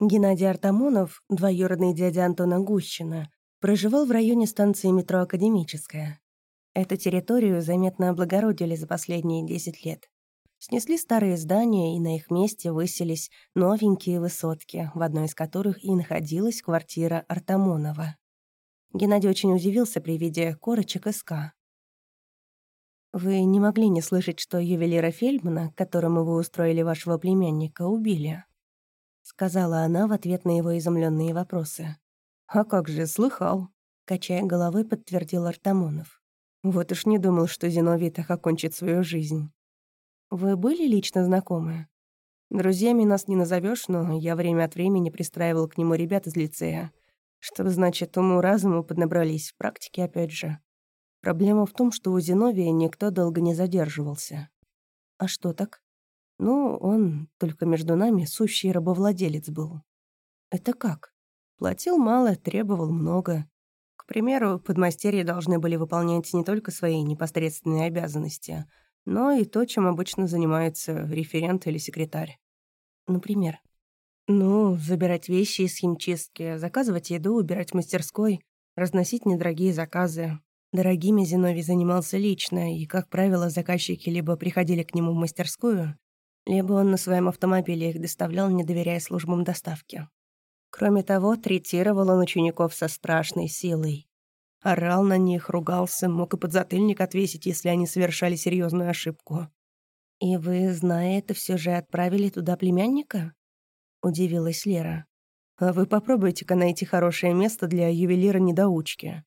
Геннадий Артамонов, двоюродный дядя Антона Гущина, проживал в районе станции метро «Академическая». Эту территорию заметно облагородили за последние 10 лет. Снесли старые здания, и на их месте высились новенькие высотки, в одной из которых и находилась квартира Артамонова. Геннадий очень удивился при виде корочек СК. «Вы не могли не слышать, что ювелира Фельдмана, которому вы устроили вашего племянника, убили?» — сказала она в ответ на его изумленные вопросы. «А как же, слыхал?» — качая головой, подтвердил Артамонов. «Вот уж не думал, что Зиновий так окончит свою жизнь». «Вы были лично знакомы?» «Друзьями нас не назовешь, но я время от времени пристраивал к нему ребят из лицея. Что значит, уму-разуму поднабрались, в практике опять же. Проблема в том, что у Зиновия никто долго не задерживался. А что так? Ну, он, только между нами, сущий рабовладелец был. Это как? Платил мало, требовал много. К примеру, подмастерья должны были выполнять не только свои непосредственные обязанности, но и то, чем обычно занимается референт или секретарь. Например, ну, забирать вещи из химчистки, заказывать еду, убирать в мастерской, разносить недорогие заказы. Дорогими Зиновий занимался лично, и, как правило, заказчики либо приходили к нему в мастерскую, либо он на своем автомобиле их доставлял, не доверяя службам доставки. Кроме того, третировал он учеников со страшной силой. Орал на них, ругался, мог и подзатыльник отвесить, если они совершали серьезную ошибку. «И вы, зная это, все же отправили туда племянника?» — удивилась Лера. «А вы попробуйте-ка найти хорошее место для ювелира-недоучки.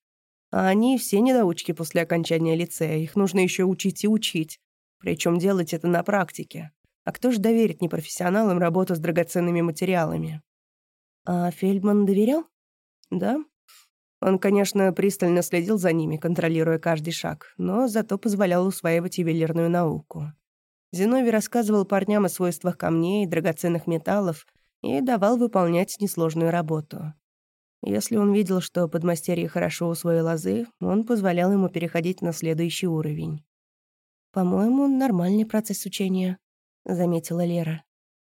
А они все недоучки после окончания лицея, их нужно еще учить и учить. Причем делать это на практике. А кто же доверит непрофессионалам работу с драгоценными материалами?» «А Фельдман доверял?» «Да. Он, конечно, пристально следил за ними, контролируя каждый шаг, но зато позволял усваивать ювелирную науку. Зиновий рассказывал парням о свойствах камней, драгоценных металлов и давал выполнять несложную работу. Если он видел, что подмастерье хорошо усвоил азы, он позволял ему переходить на следующий уровень. «По-моему, нормальный процесс учения», — заметила Лера.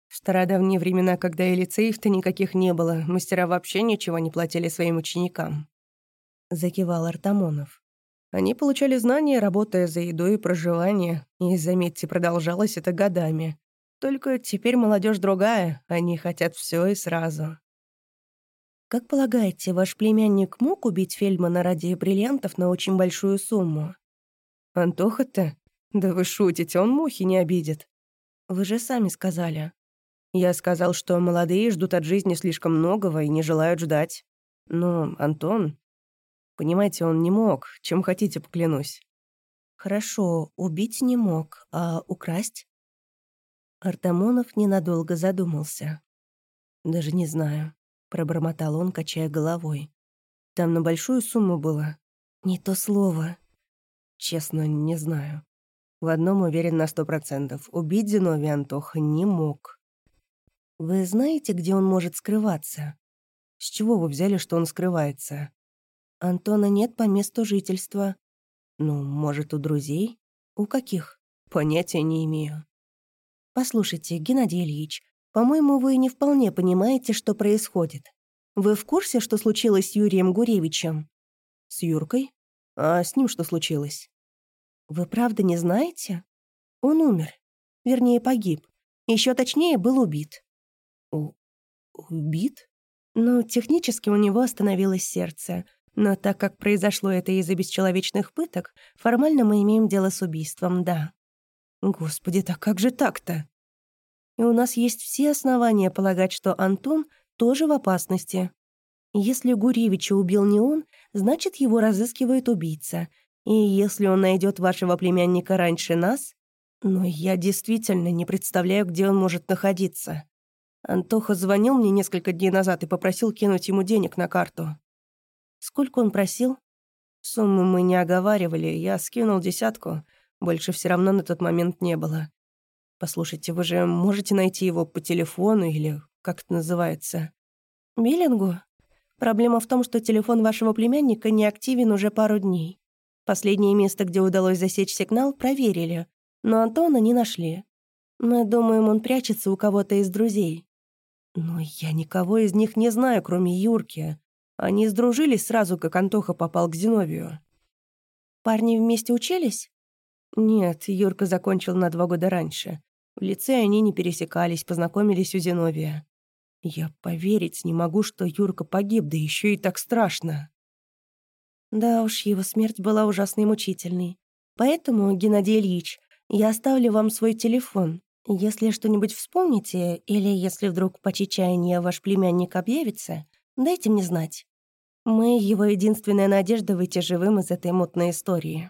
В стародавние времена, когда и лицеев-то никаких не было, мастера вообще ничего не платили своим ученикам. Закивал Артамонов. Они получали знания, работая за еду и проживание, и, заметьте, продолжалось это годами. Только теперь молодежь другая, они хотят все и сразу. Как полагаете, ваш племянник мог убить Фельдмана ради бриллиантов на очень большую сумму? Антоха-то? Да вы шутите, он мухи не обидит. Вы же сами сказали. Я сказал, что молодые ждут от жизни слишком многого и не желают ждать. Но Антон... Понимаете, он не мог. Чем хотите, поклянусь. Хорошо, убить не мог, а украсть? Артамонов ненадолго задумался. Даже не знаю, пробормотал он, качая головой. Там на большую сумму было. Не то слово. Честно, не знаю. В одном уверен на сто процентов. Убить Зиновия Антоха не мог. Вы знаете, где он может скрываться? С чего вы взяли, что он скрывается? Антона нет по месту жительства. Ну, может, у друзей? У каких? Понятия не имею. Послушайте, Геннадий Ильич, по-моему, вы не вполне понимаете, что происходит. Вы в курсе, что случилось с Юрием Гуревичем? С Юркой? А с ним что случилось? Вы правда не знаете? Он умер. Вернее, погиб. Еще точнее, был убит. У... убит? Ну, технически у него остановилось сердце. Но так как произошло это из-за бесчеловечных пыток, формально мы имеем дело с убийством, да. Господи, так как же так-то? И у нас есть все основания полагать, что Антон тоже в опасности. Если Гуревича убил не он, значит, его разыскивает убийца. И если он найдет вашего племянника раньше нас... Но я действительно не представляю, где он может находиться. Антоха звонил мне несколько дней назад и попросил кинуть ему денег на карту. Сколько он просил? Сумму мы не оговаривали, я скинул десятку. Больше все равно на тот момент не было. Послушайте, вы же можете найти его по телефону или как это называется? Биллингу? Проблема в том, что телефон вашего племянника не активен уже пару дней. Последнее место, где удалось засечь сигнал, проверили, но Антона не нашли. Мы думаем, он прячется у кого-то из друзей. Но я никого из них не знаю, кроме Юрки. Они сдружились сразу, как Антоха попал к Зиновию. Парни вместе учились? Нет, Юрка закончил на два года раньше. В лице они не пересекались, познакомились у Зиновия. Я поверить не могу, что Юрка погиб, да еще и так страшно. Да уж, его смерть была ужасной и мучительной. Поэтому, Геннадий Ильич, я оставлю вам свой телефон. Если что-нибудь вспомните, или если вдруг по чечаянию ваш племянник объявится, дайте мне знать. Мы — его единственная надежда выйти живым из этой мутной истории.